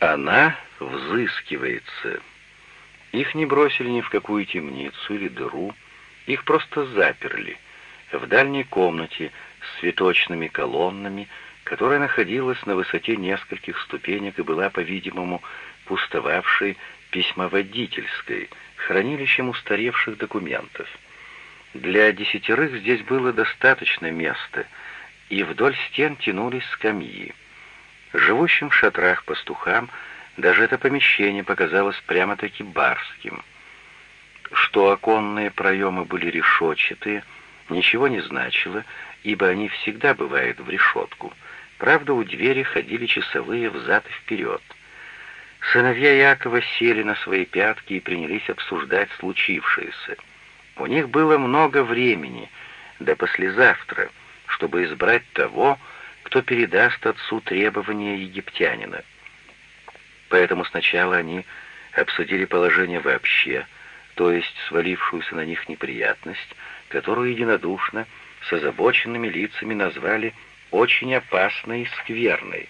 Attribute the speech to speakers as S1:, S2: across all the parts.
S1: Она взыскивается. Их не бросили ни в какую темницу или дыру, их просто заперли в дальней комнате с цветочными колоннами, которая находилась на высоте нескольких ступенек и была, по-видимому, пустовавшей письмоводительской, хранилищем устаревших документов. Для десятерых здесь было достаточно места, и вдоль стен тянулись скамьи. Живущим в шатрах пастухам даже это помещение показалось прямо-таки барским. Что оконные проемы были решетчатые, ничего не значило, ибо они всегда бывают в решетку. Правда, у двери ходили часовые взад и вперед. Сыновья Якова сели на свои пятки и принялись обсуждать случившееся. У них было много времени, до послезавтра, чтобы избрать того, кто передаст отцу требования египтянина. Поэтому сначала они обсудили положение вообще, то есть свалившуюся на них неприятность, которую единодушно с озабоченными лицами назвали очень опасной и скверной.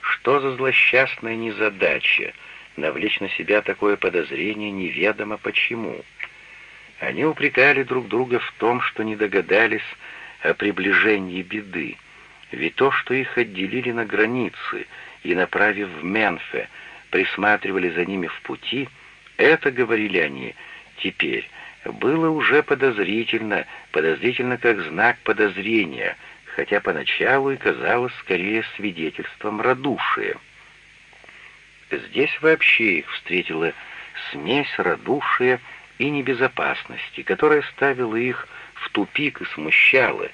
S1: Что за злосчастная незадача навлечь на себя такое подозрение неведомо почему? Они упрекали друг друга в том, что не догадались о приближении беды, ведь то, что их отделили на границе и, направив в Менфе, присматривали за ними в пути, это, говорили они, теперь было уже подозрительно, подозрительно как знак подозрения — хотя поначалу и казалось скорее свидетельством радушия. Здесь вообще их встретила смесь радушия и небезопасности, которая ставила их в тупик и смущала,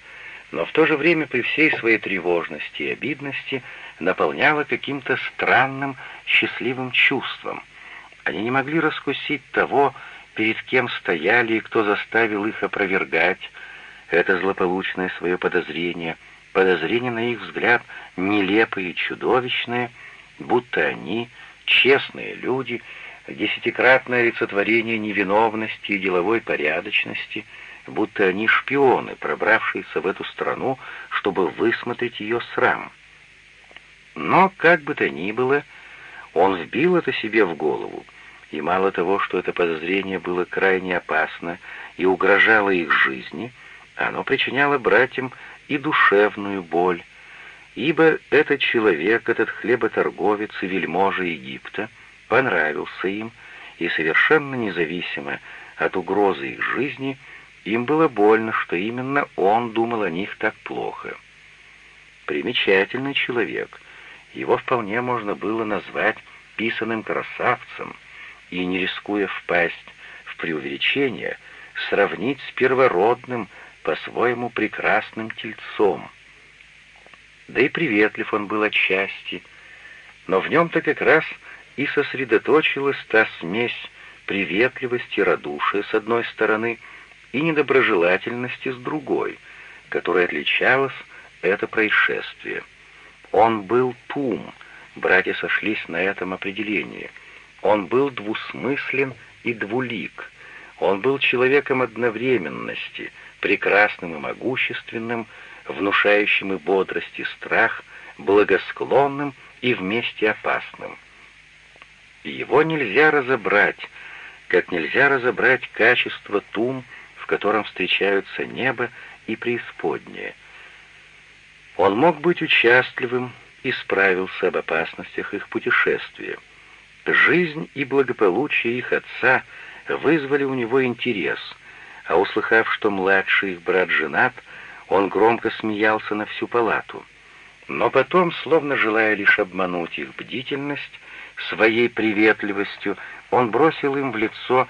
S1: но в то же время при всей своей тревожности и обидности наполняла каким-то странным счастливым чувством. Они не могли раскусить того, перед кем стояли и кто заставил их опровергать, это злополучное свое подозрение, подозрение, на их взгляд, нелепые и чудовищные, будто они, честные люди, десятикратное олицетворение невиновности и деловой порядочности, будто они шпионы, пробравшиеся в эту страну, чтобы высмотреть ее срам. Но, как бы то ни было, он вбил это себе в голову, и мало того, что это подозрение было крайне опасно и угрожало их жизни — оно причиняло братьям и душевную боль, ибо этот человек, этот хлеботорговец и вельможа Египта, понравился им, и совершенно независимо от угрозы их жизни, им было больно, что именно он думал о них так плохо. Примечательный человек, его вполне можно было назвать писаным красавцем, и, не рискуя впасть в преувеличение, сравнить с первородным, по-своему прекрасным тельцом. Да и приветлив он был отчасти, но в нем-то как раз и сосредоточилась та смесь приветливости радушия с одной стороны и недоброжелательности с другой, которой отличалось это происшествие. Он был тум, братья сошлись на этом определении. Он был двусмыслен и двулик. Он был человеком одновременности — прекрасным и могущественным, внушающим и бодрость, и страх, благосклонным и вместе опасным. Его нельзя разобрать, как нельзя разобрать качество тум, котором встречаются небо и преисподнее. Он мог быть участливым и справился об опасностях их путешествия. Жизнь и благополучие их отца вызвали у него интерес — а услыхав, что младший их брат женат, он громко смеялся на всю палату. Но потом, словно желая лишь обмануть их бдительность, своей приветливостью он бросил им в лицо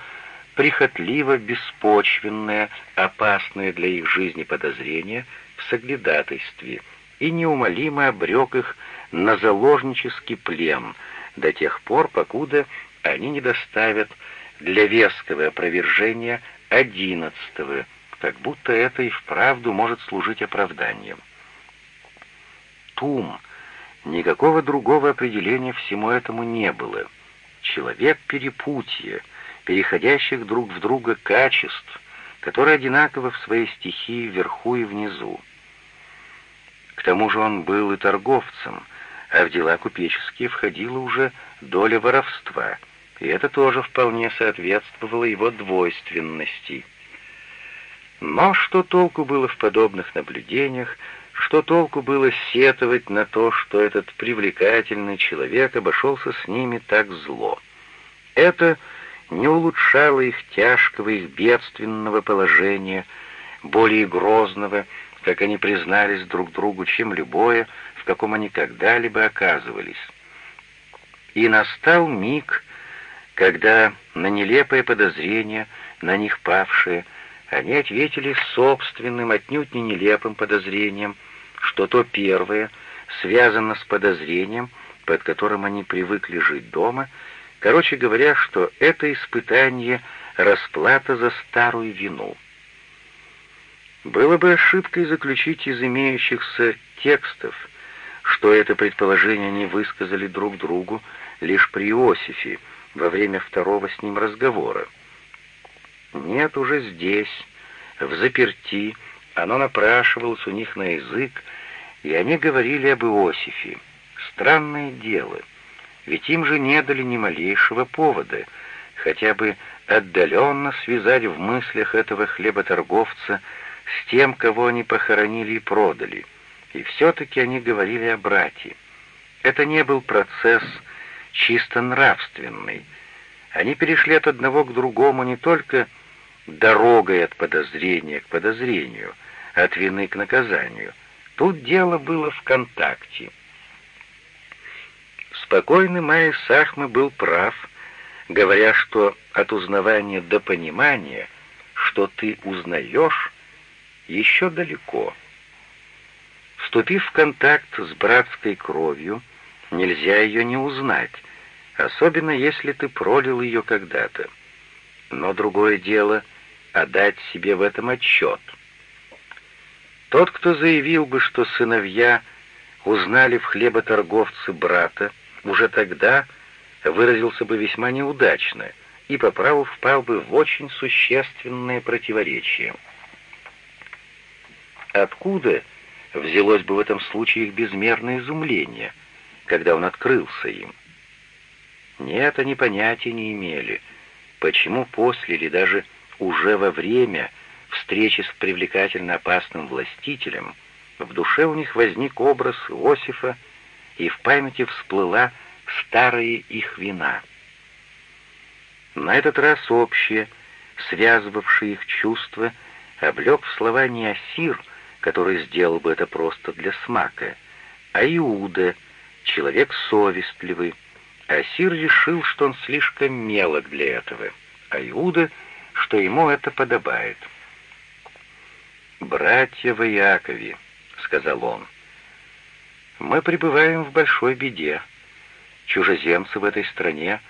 S1: прихотливо беспочвенное, опасное для их жизни подозрение в соглядатайстве и неумолимо обрек их на заложнический плен до тех пор, покуда они не доставят для веского опровержения одиннадцатого, как будто это и вправду может служить оправданием. Тум. Никакого другого определения всему этому не было. Человек перепутье, переходящих друг в друга качеств, которые одинаковы в своей стихии вверху и внизу. К тому же он был и торговцем, а в дела купеческие входила уже доля воровства, и это тоже вполне соответствовало его двойственности. Но что толку было в подобных наблюдениях, что толку было сетовать на то, что этот привлекательный человек обошелся с ними так зло? Это не улучшало их тяжкого, их бедственного положения, более грозного, как они признались друг другу, чем любое, в каком они когда-либо оказывались. И настал миг, когда на нелепое подозрение, на них павшее, они ответили собственным, отнюдь не нелепым подозрением, что то первое связано с подозрением, под которым они привыкли жить дома, короче говоря, что это испытание — расплата за старую вину. Было бы ошибкой заключить из имеющихся текстов, что это предположение не высказали друг другу лишь при Иосифе во время второго с ним разговора. Нет, уже здесь, в заперти, оно напрашивалось у них на язык, и они говорили об Иосифе. Странное дело, ведь им же не дали ни малейшего повода, хотя бы отдаленно связать в мыслях этого хлеботорговца с тем, кого они похоронили и продали. И все-таки они говорили о брате. Это не был процесс чисто нравственный. Они перешли от одного к другому не только дорогой от подозрения к подозрению, от вины к наказанию. Тут дело было в контакте. Спокойный Майя Сахмы был прав, говоря, что от узнавания до понимания, что ты узнаешь, еще далеко. Вступив в контакт с братской кровью, нельзя ее не узнать, особенно если ты пролил ее когда-то. Но другое дело — отдать себе в этом отчет. Тот, кто заявил бы, что сыновья узнали в хлеботорговце брата, уже тогда выразился бы весьма неудачно и по праву впал бы в очень существенное противоречие. Откуда взялось бы в этом случае их безмерное изумление, когда он открылся им? Нет, они понятия не имели, почему после или даже уже во время встречи с привлекательно опасным властителем в душе у них возник образ Иосифа, и в памяти всплыла старая их вина. На этот раз общее, связывавшее их чувства, облег в слова не Асир, который сделал бы это просто для смака, а Иуда, человек совестливый. Асир решил, что он слишком мелок для этого, а Иуда — что ему это подобает. «Братья в Иакове», — сказал он, — «мы пребываем в большой беде. Чужеземцы в этой стране,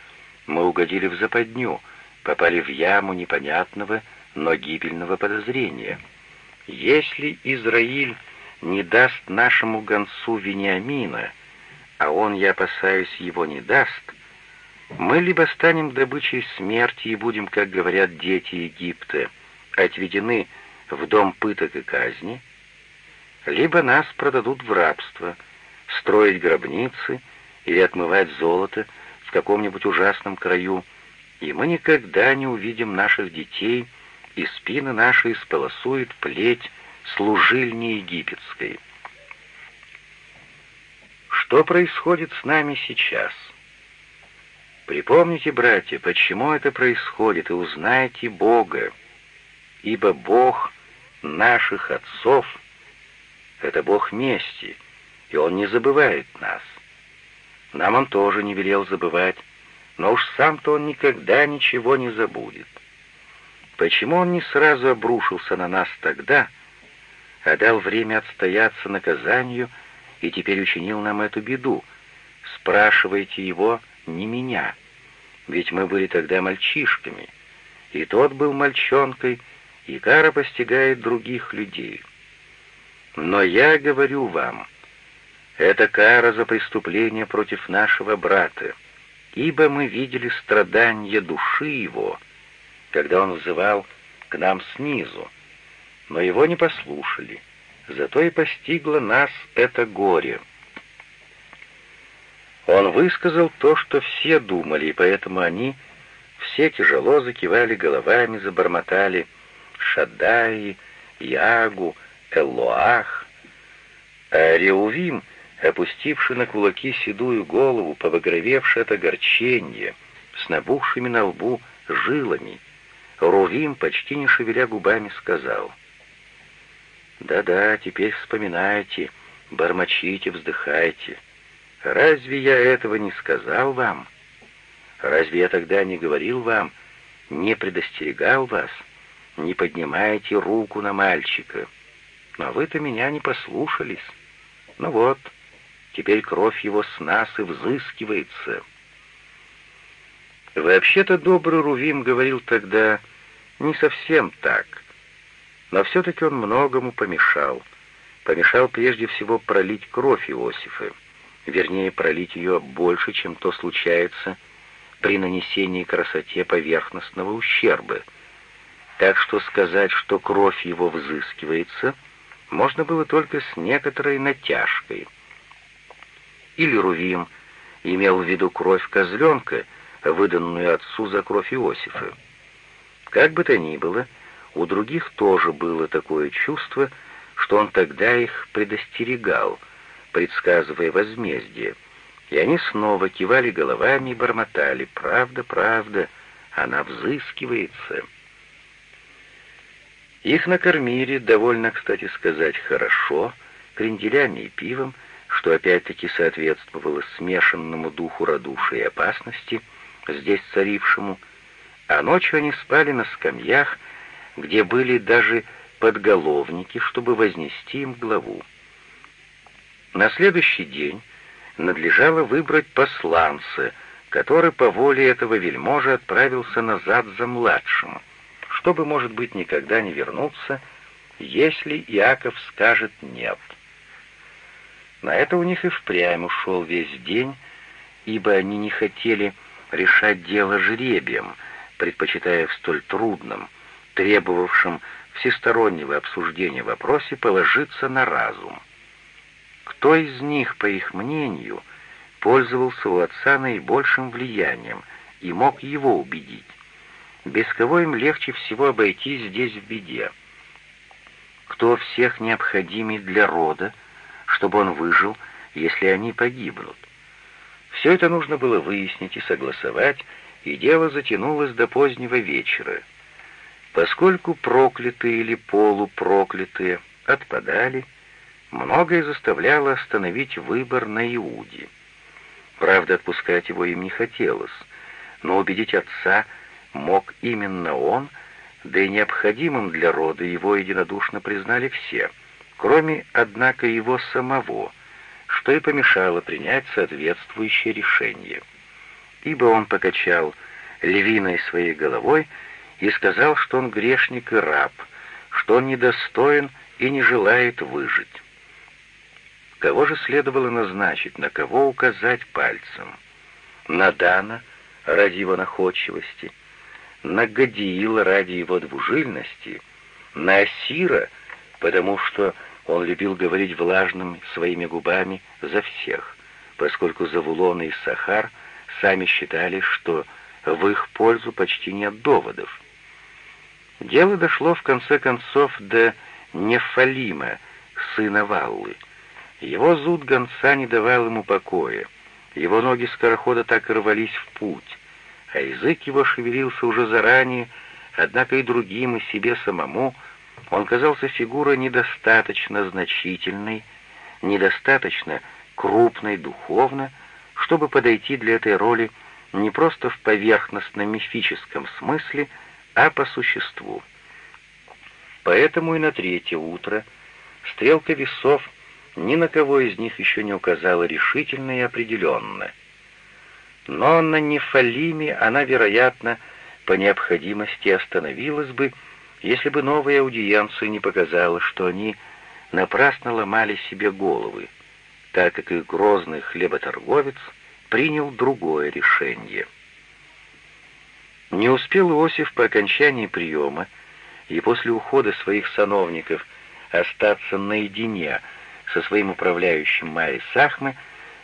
S1: мы угодили в западню, попали в яму непонятного, но гибельного подозрения. Если Израиль не даст нашему гонцу Вениамина, а он, я опасаюсь, его не даст, мы либо станем добычей смерти и будем, как говорят дети Египта, отведены в дом пыток и казни, либо нас продадут в рабство, строить гробницы или отмывать золото в каком-нибудь ужасном краю, и мы никогда не увидим наших детей, и спины наши исполосует плеть служильни египетской. Что происходит с нами сейчас? Припомните, братья, почему это происходит, и узнайте Бога, ибо Бог наших отцов — это Бог мести, и Он не забывает нас. Нам Он тоже не велел забывать, но уж сам-то Он никогда ничего не забудет. Почему Он не сразу обрушился на нас тогда, а дал время отстояться наказанию и теперь учинил нам эту беду? Спрашивайте Его — не меня. Ведь мы были тогда мальчишками, и тот был мальчонкой, и кара постигает других людей. Но я говорю вам, это кара за преступление против нашего брата, ибо мы видели страдания души его, когда он взывал к нам снизу, но его не послушали, зато и постигло нас это горе. Он высказал то, что все думали, и поэтому они все тяжело закивали головами, забормотали «Шадаи», «Ягу», «Эллоах». А Реувим, опустивший на кулаки седую голову, побагровевший от огорчения, с набухшими на лбу жилами, Рувим, почти не шевеля губами, сказал «Да-да, теперь вспоминайте, бормочите, вздыхайте. Разве я этого не сказал вам?» Разве я тогда не говорил вам, не предостерегал вас? Не поднимайте руку на мальчика. Но вы-то меня не послушались. Ну вот, теперь кровь его с нас и взыскивается. Вообще-то добрый Рувим говорил тогда не совсем так, но все-таки он многому помешал. Помешал прежде всего пролить кровь Иосифа, вернее, пролить ее больше, чем то случается, при нанесении красоте поверхностного ущерба. Так что сказать, что кровь его взыскивается, можно было только с некоторой натяжкой. Или Рувим имел в виду кровь козленка, выданную отцу за кровь Иосифа. Как бы то ни было, у других тоже было такое чувство, что он тогда их предостерегал, предсказывая возмездие — и они снова кивали головами и бормотали. «Правда, правда, она взыскивается». Их накормили, довольно, кстати сказать, хорошо, кренделями и пивом, что опять-таки соответствовало смешанному духу радушия и опасности, здесь царившему, а ночью они спали на скамьях, где были даже подголовники, чтобы вознести им главу. На следующий день надлежало выбрать посланца, который по воле этого вельможа отправился назад за младшим, чтобы, может быть, никогда не вернуться, если Иаков скажет «нет». На это у них и впрямь ушел весь день, ибо они не хотели решать дело жребием, предпочитая в столь трудном, требовавшем всестороннего обсуждения вопросе положиться на разум. Кто из них, по их мнению, пользовался у отца наибольшим влиянием и мог его убедить? Без кого им легче всего обойтись здесь в беде? Кто всех необходимый для рода, чтобы он выжил, если они погибнут? Все это нужно было выяснить и согласовать, и дело затянулось до позднего вечера. Поскольку проклятые или полупроклятые отпадали, Многое заставляло остановить выбор на Иуде. Правда, отпускать его им не хотелось, но убедить отца мог именно он, да и необходимым для рода его единодушно признали все, кроме, однако, его самого, что и помешало принять соответствующее решение. Ибо он покачал львиной своей головой и сказал, что он грешник и раб, что он недостоин и не желает выжить. Кого же следовало назначить, на кого указать пальцем? На Дана ради его находчивости, на Гадиила ради его двужильности, на Асира, потому что он любил говорить влажным своими губами за всех, поскольку Завулон и Сахар сами считали, что в их пользу почти нет доводов. Дело дошло в конце концов до Нефалима, сына Валлы, его зуд гонца не давал ему покоя. Его ноги скорохода так и рвались в путь, а язык его шевелился уже заранее, однако и другим, и себе самому он казался фигурой недостаточно значительной, недостаточно крупной духовно, чтобы подойти для этой роли не просто в поверхностно-мифическом смысле, а по существу. Поэтому и на третье утро стрелка весов ни на кого из них еще не указала решительно и определенно. Но на Нефалиме она, вероятно, по необходимости остановилась бы, если бы новая аудиенция не показала, что они напрасно ломали себе головы, так как их грозный хлеботорговец принял другое решение. Не успел Иосиф по окончании приема и после ухода своих сановников остаться наедине со своим управляющим Майи Сахмы,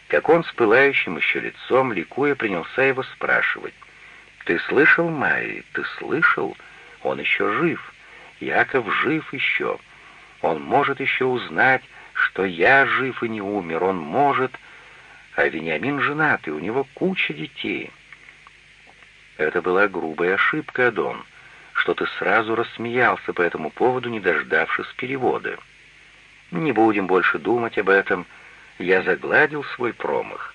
S1: как он с пылающим еще лицом, ликуя, принялся его спрашивать. «Ты слышал, Майи, ты слышал? Он еще жив. Яков жив еще. Он может еще узнать, что я жив и не умер. Он может... А Вениамин женат, и у него куча детей». Это была грубая ошибка, Адон, что ты сразу рассмеялся по этому поводу, не дождавшись перевода. Не будем больше думать об этом. Я загладил свой промах.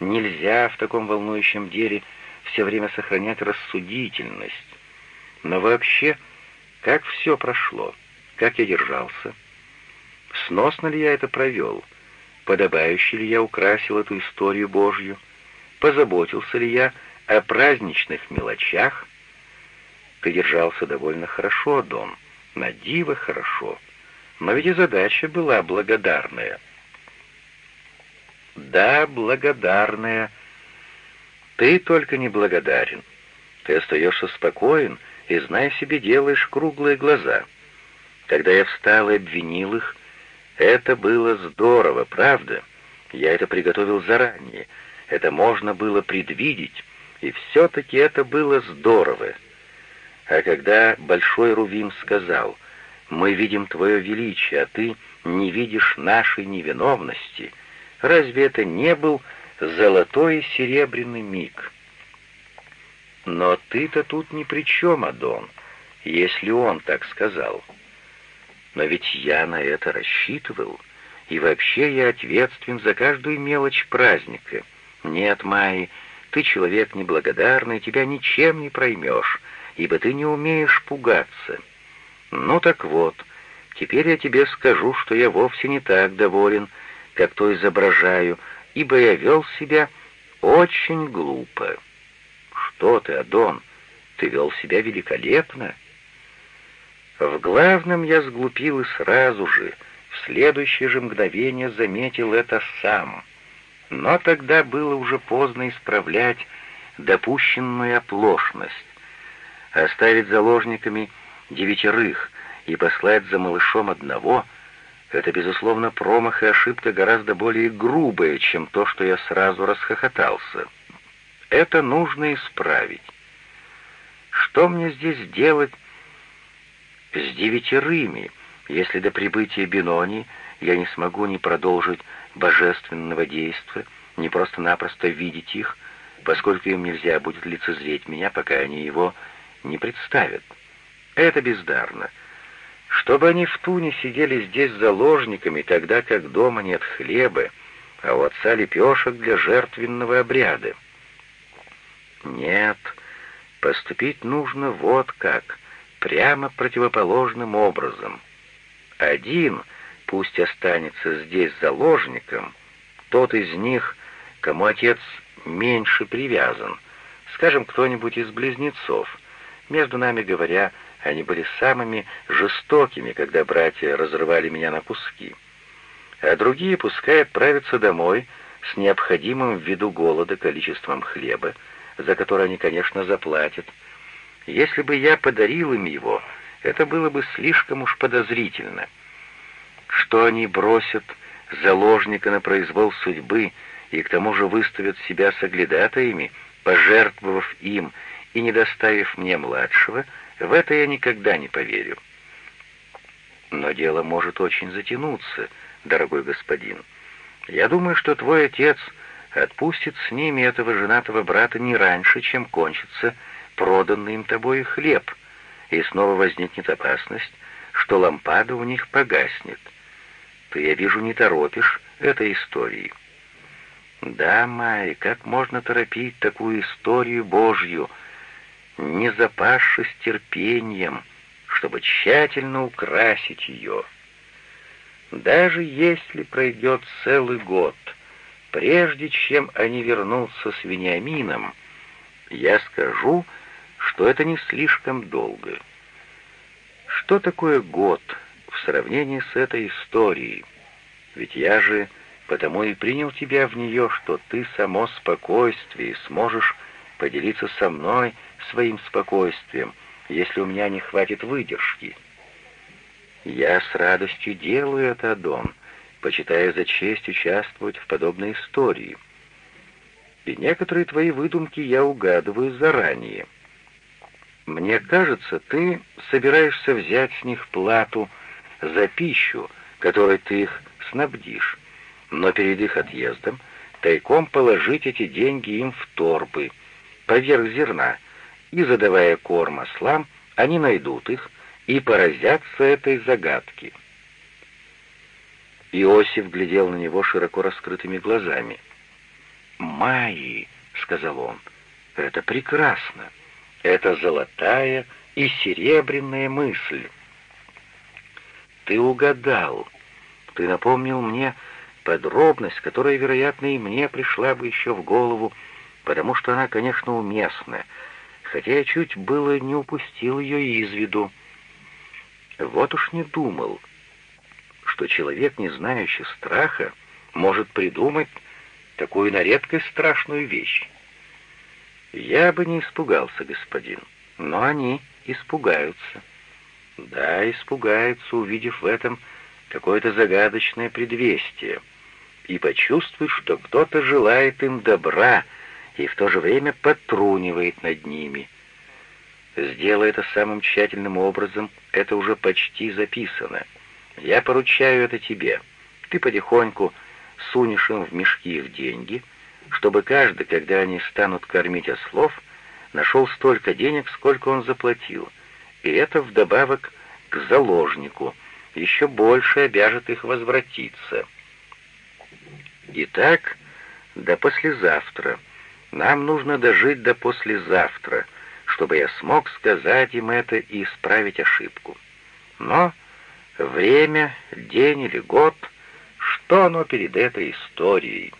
S1: Нельзя в таком волнующем деле все время сохранять рассудительность. Но вообще, как все прошло? Как я держался? Сносно ли я это провел? Подобающе ли я украсил эту историю Божью? Позаботился ли я о праздничных мелочах? Ты держался довольно хорошо, Дон, на диво хорошо. Но ведь и задача была благодарная. Да, благодарная. Ты только не благодарен. Ты остаешься спокоен и, зная себе, делаешь круглые глаза. Когда я встал и обвинил их, это было здорово, правда? Я это приготовил заранее. Это можно было предвидеть, и все-таки это было здорово. А когда Большой Рувим сказал, «Мы видим Твое величие, а Ты не видишь нашей невиновности», разве это не был золотой и серебряный миг? Но ты-то тут ни при чем, Адон, если он так сказал. Но ведь я на это рассчитывал, и вообще я ответственен за каждую мелочь праздника. Нет, Майи, ты человек неблагодарный, тебя ничем не проймешь, ибо ты не умеешь пугаться. Ну так вот, теперь я тебе скажу, что я вовсе не так доволен, как то изображаю, ибо я вел себя очень глупо. Что ты, Адон, ты вел себя великолепно. В главном я сглупил и сразу же, в следующее же мгновение заметил это сам — но тогда было уже поздно исправлять допущенную оплошность. Оставить заложниками девятерых и послать за малышом одного — это, безусловно, промах и ошибка гораздо более грубая, чем то, что я сразу расхохотался. Это нужно исправить. Что мне здесь делать с девятерыми, если до прибытия Бинони я не смогу ни продолжить божественного действия, не просто-напросто видеть их, поскольку им нельзя будет лицезреть меня, пока они его не представят. Это бездарно. Чтобы они в Туне сидели здесь заложниками, тогда как дома нет хлеба, а у отца лепешек для жертвенного обряда. Нет, поступить нужно вот как, прямо противоположным образом. Один — пусть останется здесь заложником, тот из них, кому отец меньше привязан, скажем, кто-нибудь из близнецов. Между нами говоря, они были самыми жестокими, когда братья разрывали меня на куски. А другие пускай отправятся домой с необходимым ввиду голода количеством хлеба, за который они, конечно, заплатят. Если бы я подарил им его, это было бы слишком уж подозрительно — что они бросят заложника на произвол судьбы и к тому же выставят себя соглядатаями, пожертвовав им и не доставив мне младшего, в это я никогда не поверю. Но дело может очень затянуться, дорогой господин. Я думаю, что твой отец отпустит с ними этого женатого брата не раньше, чем кончится проданный им тобой хлеб, и снова возникнет опасность, что лампада у них погаснет ты, я вижу, не торопишь этой истории». «Да, Май, как можно торопить такую историю Божью, не запасшись терпением, чтобы тщательно украсить ее? Даже если пройдет целый год, прежде чем они вернутся с Вениамином, я скажу, что это не слишком долго. Что такое год в сравнении с этой историей. Ведь я же потому и принял тебя в нее, что ты само спокойствие сможешь поделиться со мной своим спокойствием, если у меня не хватит выдержки. Я с радостью делаю это, Дон, почитая за честь участвовать в подобной истории. И некоторые твои выдумки я угадываю заранее. Мне кажется, ты собираешься взять с них плату за пищу, которой ты их снабдишь, но перед их отъездом тайком положить эти деньги им в торбы, поверх зерна, и, задавая корм ослам, они найдут их и поразятся этой загадке. Иосиф глядел на него широко раскрытыми глазами. «Майи», — сказал он, — «это прекрасно. Это золотая и серебряная мысль». «Ты угадал. Ты напомнил мне подробность, которая, вероятно, и мне пришла бы еще в голову, потому что она, конечно, уместна, хотя я чуть было не упустил ее из виду. Вот уж не думал, что человек, не знающий страха, может придумать такую на редкость страшную вещь. Я бы не испугался, господин, но они испугаются. Да, испугаются, увидев в этом какое-то загадочное предвестие, и почувствуют, что кто-то желает им добра и в то же время потрунивает над ними. Сделай это самым тщательным образом, это уже почти записано. Я поручаю это тебе. Ты потихоньку сунешь им в мешки их деньги, чтобы каждый, когда они станут кормить ослов, нашел столько денег, сколько он заплатил, и это вдобавок к заложнику, еще больше обяжет их возвратиться. Итак, до послезавтра. Нам нужно дожить до послезавтра, чтобы я смог сказать им это и исправить ошибку. Но время, день или год — что оно перед этой историей?